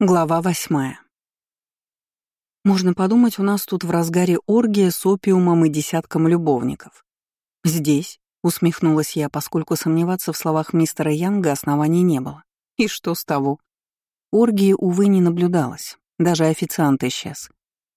Глава восьмая. Можно подумать, у нас тут в разгаре оргия с опиумом и десятком любовников. Здесь, усмехнулась я, поскольку сомневаться в словах мистера Янга оснований не было. И что с того? Оргии, увы, не наблюдалось. Даже официант исчез,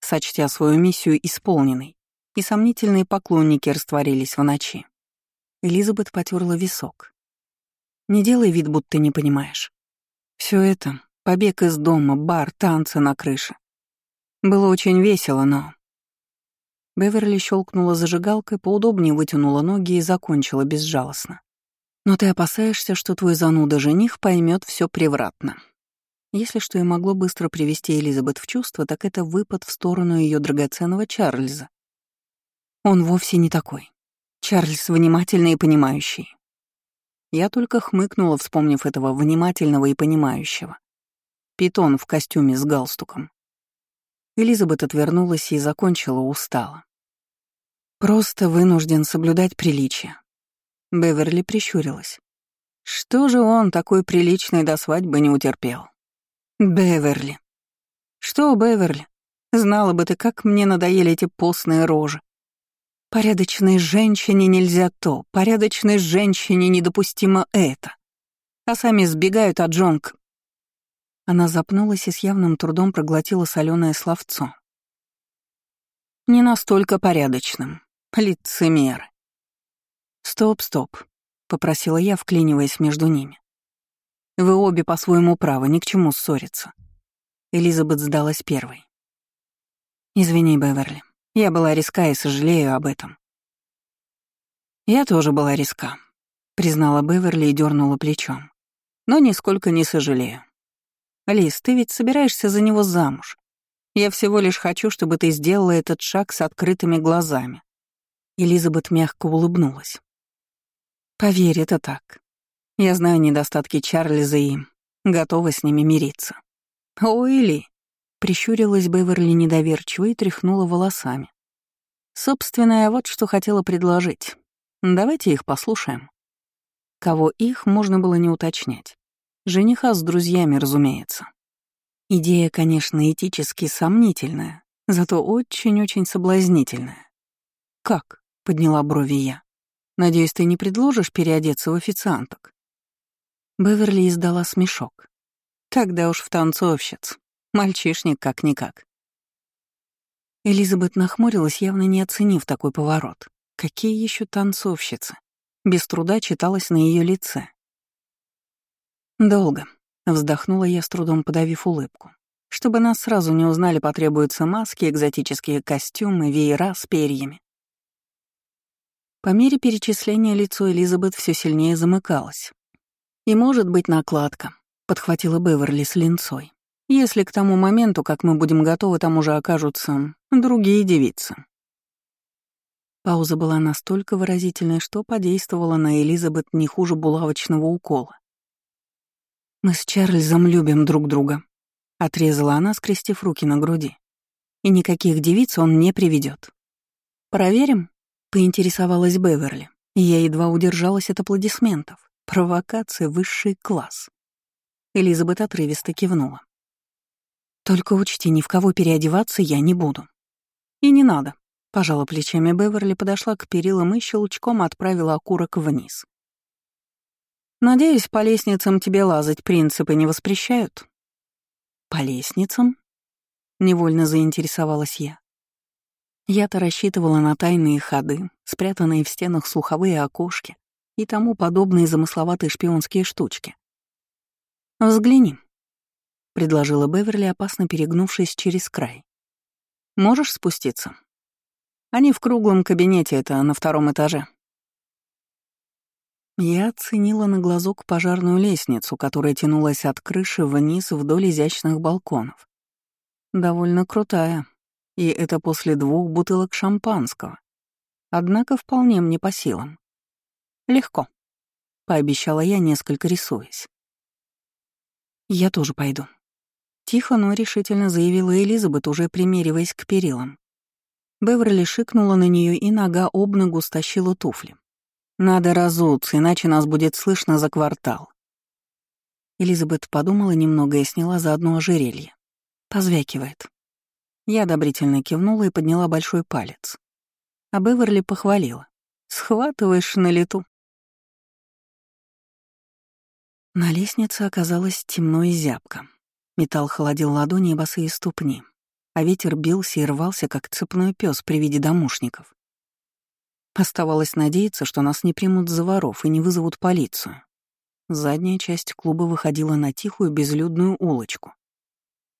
сочтя свою миссию исполненной, и сомнительные поклонники растворились в ночи. Элизабет потерла висок. «Не делай вид, будто не понимаешь. Все это Побег из дома, бар, танцы на крыше. Было очень весело, но... Беверли щелкнула зажигалкой, поудобнее вытянула ноги и закончила безжалостно. Но ты опасаешься, что твой зануда-жених поймет все превратно. Если что и могло быстро привести Элизабет в чувство, так это выпад в сторону ее драгоценного Чарльза. Он вовсе не такой. Чарльз внимательный и понимающий. Я только хмыкнула, вспомнив этого внимательного и понимающего. Питон в костюме с галстуком. Элизабет отвернулась и закончила устало. «Просто вынужден соблюдать приличие». Беверли прищурилась. «Что же он такой приличный до свадьбы не утерпел?» «Беверли». «Что, Беверли? Знала бы ты, как мне надоели эти постные рожи. Порядочной женщине нельзя то, порядочной женщине недопустимо это. А сами сбегают от Джонг. Она запнулась и с явным трудом проглотила соленое словцо. «Не настолько порядочным. Лицемер». «Стоп, стоп», — попросила я, вклиниваясь между ними. «Вы обе по-своему правы, ни к чему ссориться». Элизабет сдалась первой. «Извини, Беверли, я была риска и сожалею об этом». «Я тоже была риска», — признала Беверли и дернула плечом. «Но нисколько не сожалею. Лиз, ты ведь собираешься за него замуж. Я всего лишь хочу, чтобы ты сделала этот шаг с открытыми глазами». Элизабет мягко улыбнулась. «Поверь, это так. Я знаю недостатки Чарльза и готова с ними мириться». «Ой, Ли!» — прищурилась Беверли недоверчиво и тряхнула волосами. «Собственно, я вот что хотела предложить. Давайте их послушаем». Кого их, можно было не уточнять. Жениха с друзьями, разумеется. Идея, конечно, этически сомнительная, зато очень-очень соблазнительная. «Как?» — подняла брови я. «Надеюсь, ты не предложишь переодеться в официанток?» Беверли издала смешок. «Тогда уж в танцовщиц. Мальчишник как-никак». Элизабет нахмурилась, явно не оценив такой поворот. Какие еще танцовщицы? Без труда читалось на ее лице. «Долго», — вздохнула я, с трудом подавив улыбку. «Чтобы нас сразу не узнали, потребуются маски, экзотические костюмы, веера с перьями». По мере перечисления лицо Элизабет все сильнее замыкалось. «И может быть накладка», — подхватила Беверли с линцой. «Если к тому моменту, как мы будем готовы, там уже окажутся другие девицы». Пауза была настолько выразительной, что подействовала на Элизабет не хуже булавочного укола. «Мы с Чарльзом любим друг друга», — отрезала она, скрестив руки на груди. «И никаких девиц он не приведет. «Проверим?» — поинтересовалась Беверли. И я едва удержалась от аплодисментов. Провокация — высший класс. Элизабет отрывисто кивнула. «Только учти, ни в кого переодеваться я не буду». «И не надо», — пожала плечами Беверли, подошла к перилам и щелчком отправила окурок вниз. Надеюсь, по лестницам тебе лазать принципы не воспрещают? По лестницам? Невольно заинтересовалась я. Я-то рассчитывала на тайные ходы, спрятанные в стенах слуховые окошки и тому подобные замысловатые шпионские штучки. «Взгляни», — предложила Беверли, опасно перегнувшись через край. «Можешь спуститься?» «Они в круглом кабинете, это на втором этаже». Я оценила на глазок пожарную лестницу, которая тянулась от крыши вниз вдоль изящных балконов. Довольно крутая, и это после двух бутылок шампанского. Однако вполне мне по силам. «Легко», — пообещала я, несколько рисуясь. «Я тоже пойду», — тихо, но решительно заявила Элизабет, уже примериваясь к перилам. Беверли шикнула на нее, и нога об ногу стащила туфли. Надо разуться, иначе нас будет слышно за квартал. Элизабет подумала немного и сняла заодно ожерелье. Позвякивает. Я одобрительно кивнула и подняла большой палец. А Беверли похвалила. «Схватываешь на лету». На лестнице оказалось темно и зябко. Металл холодил ладони и босые ступни, а ветер бился и рвался, как цепной пес при виде домушников. Оставалось надеяться, что нас не примут за воров и не вызовут полицию. Задняя часть клуба выходила на тихую безлюдную улочку.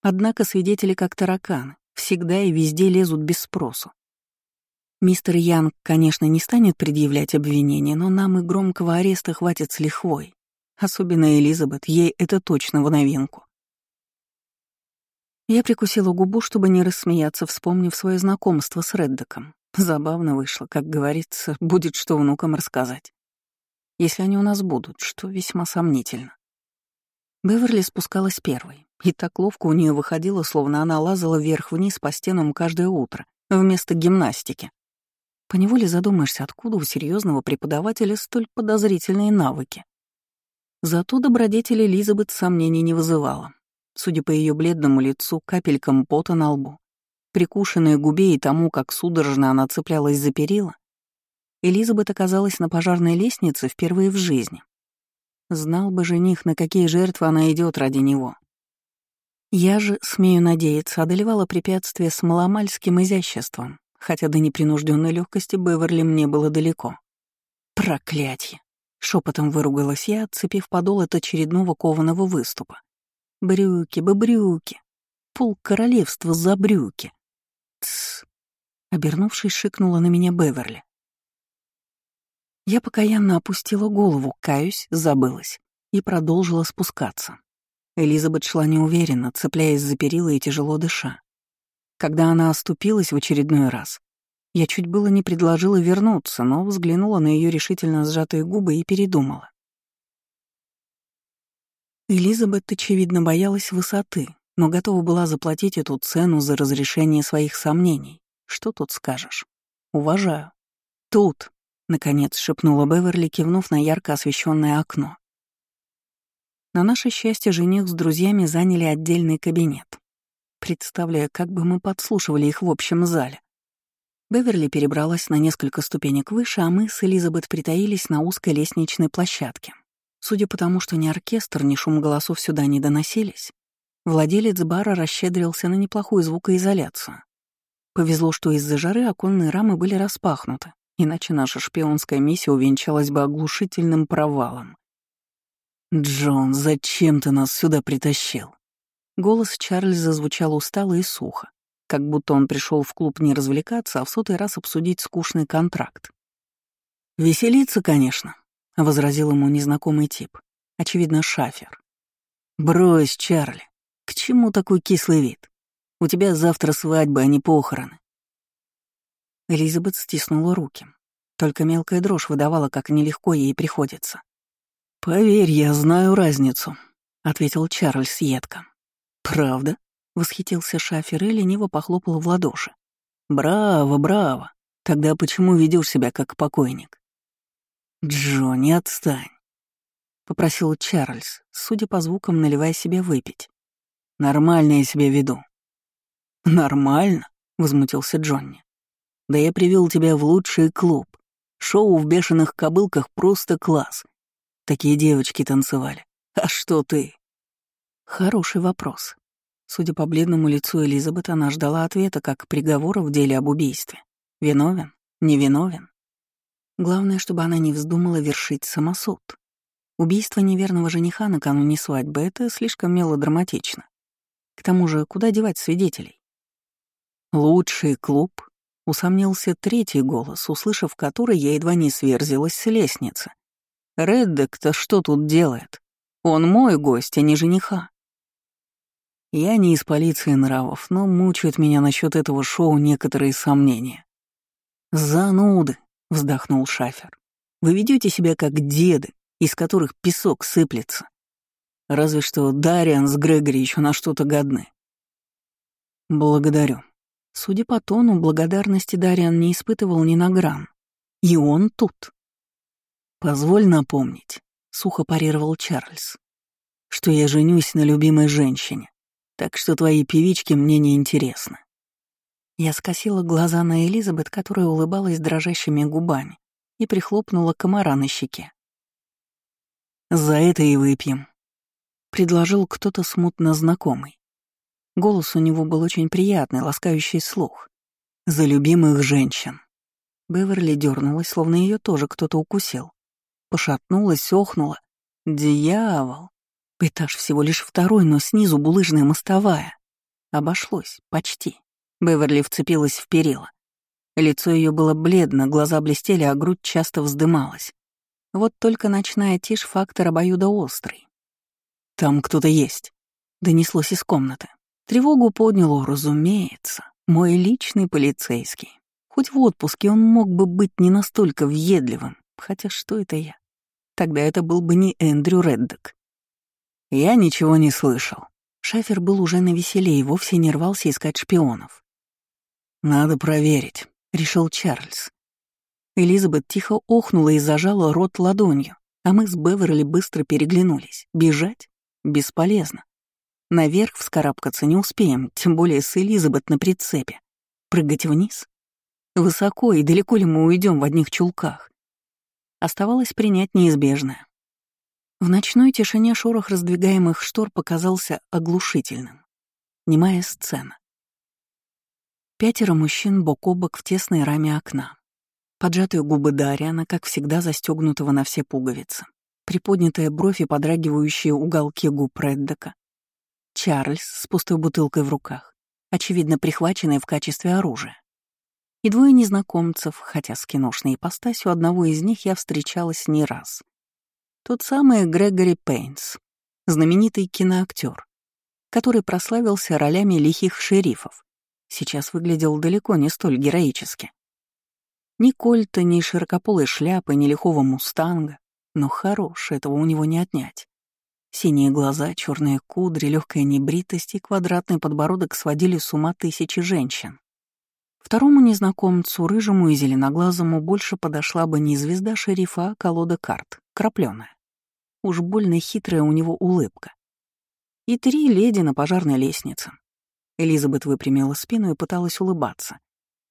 Однако свидетели как тараканы, всегда и везде лезут без спросу. Мистер Янг, конечно, не станет предъявлять обвинения, но нам и громкого ареста хватит с лихвой. Особенно Элизабет, ей это точно в новинку. Я прикусила губу, чтобы не рассмеяться, вспомнив свое знакомство с Реддоком. Забавно вышло, как говорится, будет что внукам рассказать. Если они у нас будут, что весьма сомнительно. Беверли спускалась первой, и так ловко у нее выходило, словно она лазала вверх-вниз по стенам каждое утро, вместо гимнастики. Поневоле задумаешься, откуда у серьезного преподавателя столь подозрительные навыки. Зато добродетель Элизабет сомнений не вызывала. Судя по ее бледному лицу, капелькам пота на лбу, прикушенной губе и тому, как судорожно она цеплялась за перила, Элизабет оказалась на пожарной лестнице впервые в жизни. Знал бы жених, на какие жертвы она идет ради него. Я же, смею надеяться, одолевала препятствие с маломальским изяществом, хотя до непринужденной легкости Беверли мне было далеко. Проклятье! Шепотом выругалась я, отцепив подол от очередного кованого выступа. Брюки, бобрюки, пол королевства за брюки. Обернувшись, шикнула на меня Беверли. Я покаянно опустила голову, каюсь, забылась, и продолжила спускаться. Элизабет шла неуверенно, цепляясь за перила и тяжело дыша. Когда она оступилась в очередной раз, я чуть было не предложила вернуться, но взглянула на ее решительно сжатые губы и передумала. Элизабет, очевидно, боялась высоты, но готова была заплатить эту цену за разрешение своих сомнений. Что тут скажешь? Уважаю. Тут, Наконец шепнула Беверли, кивнув на ярко освещенное окно. На наше счастье, жених с друзьями заняли отдельный кабинет. Представляя, как бы мы подслушивали их в общем зале. Беверли перебралась на несколько ступенек выше, а мы с Элизабет притаились на узкой лестничной площадке. Судя по тому, что ни оркестр, ни шум голосов сюда не доносились, владелец бара расщедрился на неплохую звукоизоляцию. Повезло, что из-за жары оконные рамы были распахнуты, иначе наша шпионская миссия увенчалась бы оглушительным провалом. «Джон, зачем ты нас сюда притащил?» Голос Чарльза звучал устало и сухо, как будто он пришел в клуб не развлекаться, а в сотый раз обсудить скучный контракт. «Веселиться, конечно», — возразил ему незнакомый тип, очевидно, шафер. «Брось, Чарли, к чему такой кислый вид? У тебя завтра свадьба, а не похороны. Элизабет стиснула руки. Только мелкая дрожь выдавала, как нелегко ей приходится. «Поверь, я знаю разницу», — ответил Чарльз едко. «Правда?» — восхитился Шафер и лениво похлопал в ладоши. «Браво, браво! Тогда почему ведешь себя как покойник?» «Джонни, отстань!» — попросил Чарльз, судя по звукам, наливая себе выпить. «Нормально я себя веду». «Нормально?» — возмутился Джонни. Да я привел тебя в лучший клуб. Шоу в бешеных кобылках просто класс. Такие девочки танцевали. А что ты? Хороший вопрос. Судя по бледному лицу Элизабет, она ждала ответа как приговора в деле об убийстве. Виновен? Невиновен? Главное, чтобы она не вздумала вершить самосуд. Убийство неверного жениха накануне свадьбы — это слишком мелодраматично. К тому же, куда девать свидетелей? Лучший клуб Усомнился третий голос, услышав который, я едва не сверзилась с лестницы. «Реддек-то что тут делает? Он мой гость, а не жениха». Я не из полиции нравов, но мучают меня насчет этого шоу некоторые сомнения. «Зануды», — вздохнул Шафер. «Вы ведете себя как деды, из которых песок сыплется. Разве что Дариан с Грегори еще на что-то годны». «Благодарю», Судя по тону, благодарности Дариан не испытывал ни на грамм. И он тут. «Позволь напомнить», — сухо парировал Чарльз. что я женюсь на любимой женщине, так что твои певички мне не интересны. Я скосила глаза на Элизабет, которая улыбалась дрожащими губами, и прихлопнула комара на щеке. «За это и выпьем», — предложил кто-то смутно знакомый. Голос у него был очень приятный, ласкающий слух. «За любимых женщин». Беверли дернулась, словно ее тоже кто-то укусил. Пошатнулась, охнула. «Дьявол!» Этаж всего лишь второй, но снизу булыжная мостовая. Обошлось, почти. Беверли вцепилась в перила. Лицо ее было бледно, глаза блестели, а грудь часто вздымалась. Вот только ночная тишь фактор обоюдоострый. «Там кто-то есть», — донеслось из комнаты. Тревогу подняло, разумеется, мой личный полицейский. Хоть в отпуске он мог бы быть не настолько въедливым, хотя что это я? Тогда это был бы не Эндрю Реддок. Я ничего не слышал. Шафер был уже на веселе и вовсе не рвался искать шпионов. «Надо проверить», — решил Чарльз. Элизабет тихо охнула и зажала рот ладонью, а мы с Беверли быстро переглянулись. Бежать? Бесполезно. Наверх вскарабкаться не успеем, тем более с Элизабет на прицепе. Прыгать вниз? Высоко и далеко ли мы уйдем в одних чулках? Оставалось принять неизбежное. В ночной тишине шорох раздвигаемых штор показался оглушительным. Немая сцена. Пятеро мужчин бок о бок в тесной раме окна. Поджатые губы Дариана, как всегда застегнутого на все пуговицы. Приподнятая бровь и подрагивающие уголки губ Реддека. Чарльз с пустой бутылкой в руках, очевидно прихваченной в качестве оружия. И двое незнакомцев, хотя с киношной ипостасью одного из них я встречалась не раз. Тот самый Грегори Пейнс, знаменитый киноактер, который прославился ролями лихих шерифов, сейчас выглядел далеко не столь героически. Ни кольта, ни широкополой шляпы, ни лихого мустанга, но хорош, этого у него не отнять. Синие глаза, черные кудри, легкая небритость и квадратный подбородок сводили с ума тысячи женщин. Второму незнакомцу, рыжему и зеленоглазому, больше подошла бы не звезда шерифа, а колода карт, крапленая. Уж больно хитрая у него улыбка. И три леди на пожарной лестнице, Элизабет выпрямила спину и пыталась улыбаться.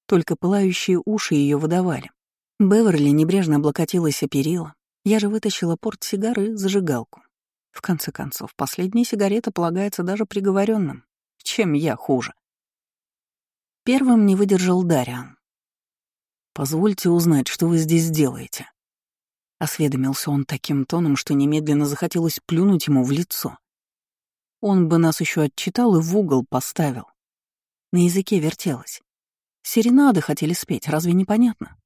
Только пылающие уши ее выдавали. Беверли небрежно облокотилась о перила. Я же вытащила портсигары и зажигалку. В конце концов, последняя сигарета полагается даже приговоренным. Чем я хуже? Первым не выдержал Дариан. «Позвольте узнать, что вы здесь делаете». Осведомился он таким тоном, что немедленно захотелось плюнуть ему в лицо. Он бы нас еще отчитал и в угол поставил. На языке вертелось. Серенады хотели спеть, разве непонятно?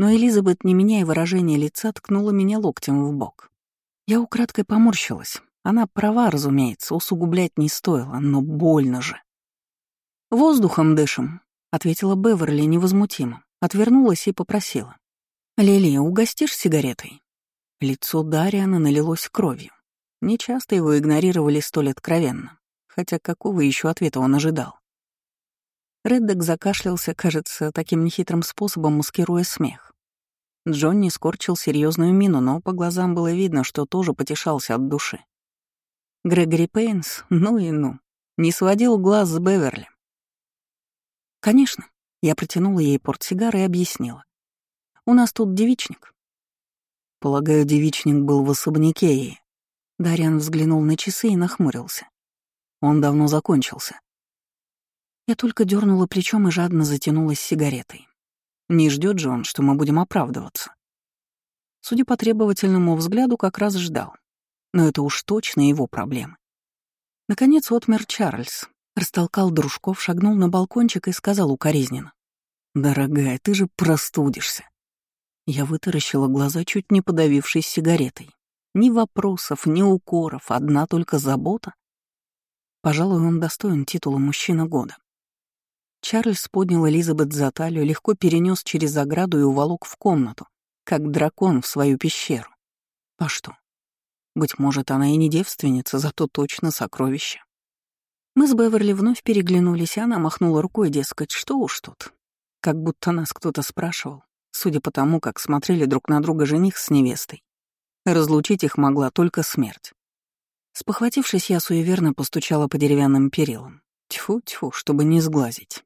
Но Элизабет, не меняя выражения лица, ткнула меня локтем в бок. Я украдкой поморщилась. Она права, разумеется, усугублять не стоило, но больно же. «Воздухом дышим», — ответила Беверли невозмутимо, отвернулась и попросила. «Лилия, угостишь сигаретой?» Лицо Дариана налилось кровью. Нечасто его игнорировали столь откровенно, хотя какого еще ответа он ожидал. Реддок закашлялся, кажется, таким нехитрым способом маскируя смех. Джонни скорчил серьезную мину, но по глазам было видно, что тоже потешался от души. Грегори Пейнс, ну и ну, не сводил глаз с Беверли. «Конечно», — я протянула ей портсигар и объяснила. «У нас тут девичник». Полагаю, девичник был в особняке и... Дариан взглянул на часы и нахмурился. Он давно закончился. Я только дернула плечом и жадно затянулась сигаретой. Не ждет же он, что мы будем оправдываться. Судя по требовательному взгляду, как раз ждал. Но это уж точно его проблемы. Наконец отмер Чарльз, растолкал дружков, шагнул на балкончик и сказал укоризненно. «Дорогая, ты же простудишься». Я вытаращила глаза, чуть не подавившись сигаретой. Ни вопросов, ни укоров, одна только забота. Пожалуй, он достоин титула «Мужчина года». Чарльз поднял Элизабет за талию, легко перенес через ограду и уволок в комнату, как дракон в свою пещеру. А что? Быть может, она и не девственница, зато точно сокровище. Мы с Беверли вновь переглянулись, и она махнула рукой, дескать, что уж тут. Как будто нас кто-то спрашивал, судя по тому, как смотрели друг на друга жених с невестой. Разлучить их могла только смерть. Спохватившись, я суеверно постучала по деревянным перилам. Тьфу-тьфу, чтобы не сглазить.